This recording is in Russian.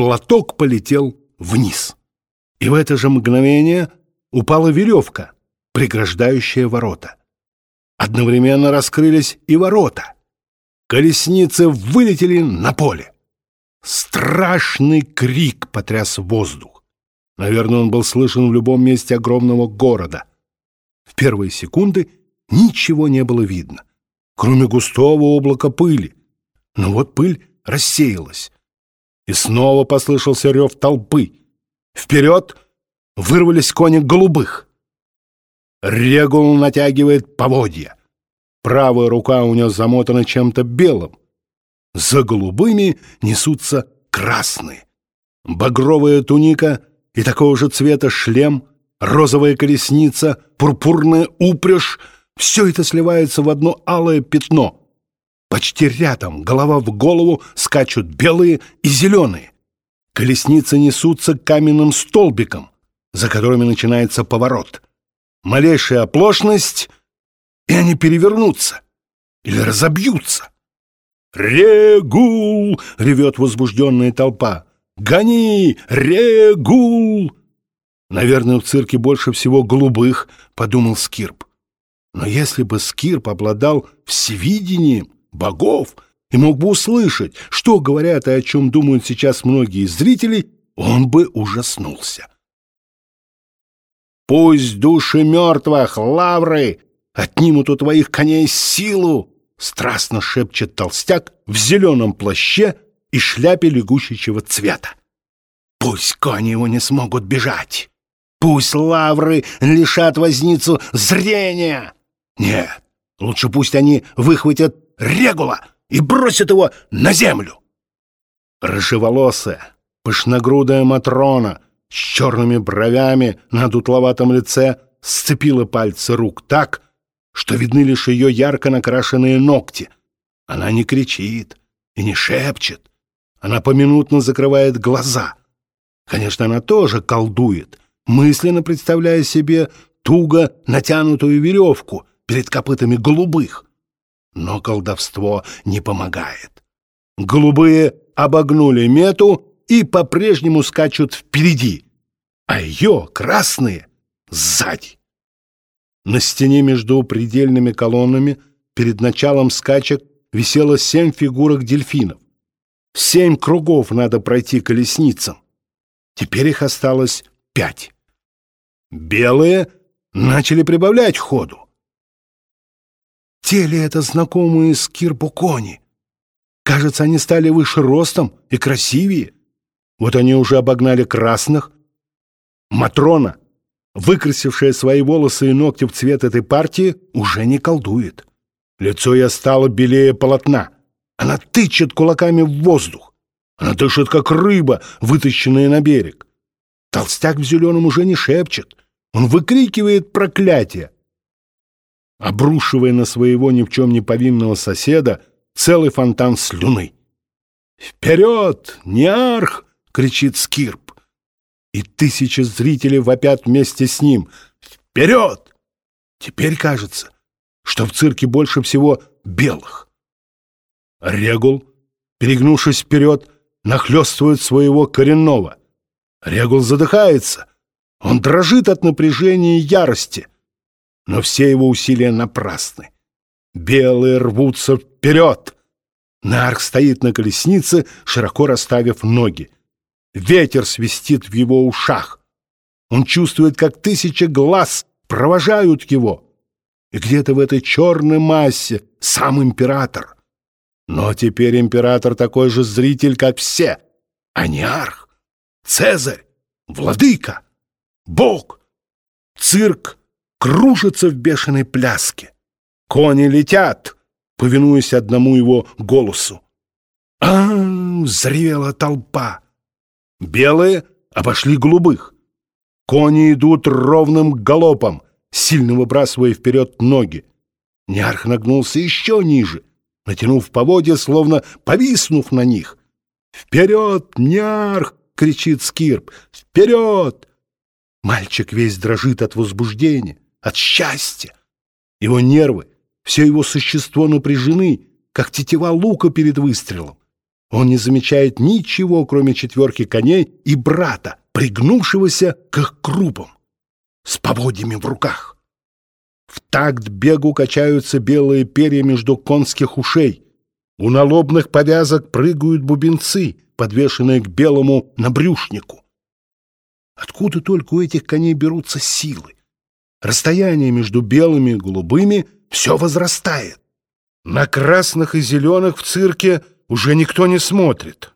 платок полетел вниз. И в это же мгновение упала веревка, преграждающая ворота. Одновременно раскрылись и ворота. Колесницы вылетели на поле. Страшный крик потряс воздух. Наверное, он был слышен в любом месте огромного города. В первые секунды ничего не было видно, кроме густого облака пыли. Но вот пыль рассеялась. И снова послышался рев толпы. Вперед вырвались кони голубых. Регул натягивает поводья. Правая рука у него замотана чем-то белым. За голубыми несутся красные. Багровая туника и такого же цвета шлем, розовая колесница, пурпурная упряжь — все это сливается в одно алое пятно. Почти рядом, голова в голову, скачут белые и зеленые. Колесницы несутся к каменным столбикам, за которыми начинается поворот. Малейшая оплошность, и они перевернутся или разобьются. «Регул!» — ревет возбужденная толпа. «Гони! Регул!» «Наверное, в цирке больше всего голубых», — подумал Скирп. Но если бы Скирп обладал всевидением богов и мог бы услышать, что говорят и о чем думают сейчас многие зрители, он бы ужаснулся. «Пусть души мертвых, лавры, отнимут у твоих коней силу!» страстно шепчет толстяк в зеленом плаще и шляпе лягушечьего цвета. Пусть кони его не смогут бежать. Пусть лавры лишат возницу зрения. Нет, лучше пусть они выхватят регула и бросят его на землю. Рыжеволосая, пышногрудая Матрона с черными бровями на дутловатом лице сцепила пальцы рук так, что видны лишь ее ярко накрашенные ногти. Она не кричит и не шепчет. Она поминутно закрывает глаза. Конечно, она тоже колдует, мысленно представляя себе туго натянутую веревку перед копытами голубых. Но колдовство не помогает. Голубые обогнули мету и по-прежнему скачут впереди, а ее, красные, сзади. На стене между предельными колоннами перед началом скачек висело семь фигурок дельфинов. Семь кругов надо пройти колесницам. Теперь их осталось пять. Белые начали прибавлять ходу. Те ли это знакомые Скирпу кони? Кажется, они стали выше ростом и красивее. Вот они уже обогнали красных. Матрона выкрасившая свои волосы и ногти в цвет этой партии, уже не колдует. Лицо ее стало белее полотна. Она тычет кулаками в воздух. Она дышит, как рыба, вытащенная на берег. Толстяк в зеленом уже не шепчет. Он выкрикивает проклятие. Обрушивая на своего ни в чем не повинного соседа целый фонтан слюны. «Вперед, неарх!» — кричит Скирп и тысячи зрителей вопят вместе с ним. «Вперед!» Теперь кажется, что в цирке больше всего белых. Регул, перегнувшись вперед, нахлестывает своего коренного. Регул задыхается. Он дрожит от напряжения и ярости. Но все его усилия напрасны. Белые рвутся вперед. Нарк стоит на колеснице, широко расставив ноги. Ветер свистит в его ушах. Он чувствует, как тысячи глаз провожают его. И где-то в этой черной массе сам император. Но теперь император такой же зритель, как все, а не арх, Цезарь, владыка, бог. Цирк кружится в бешеной пляске. Кони летят, повинуясь одному его голосу. а, -а, толпа. Белые обошли голубых. Кони идут ровным галопом, сильно выбрасывая вперед ноги. Нярх нагнулся еще ниже, натянув поводья, словно повиснув на них. «Вперед, Нярх!» — кричит Скирп. «Вперед!» Мальчик весь дрожит от возбуждения, от счастья. Его нервы, все его существо напряжены, как тетива лука перед выстрелом. Он не замечает ничего, кроме четверки коней и брата, пригнувшегося к их крупам, с поводьями в руках. В такт бегу качаются белые перья между конских ушей. У налобных повязок прыгают бубенцы, подвешенные к белому набрюшнику. Откуда только у этих коней берутся силы? Расстояние между белыми и голубыми все возрастает. На красных и зеленых в цирке уже никто не смотрит.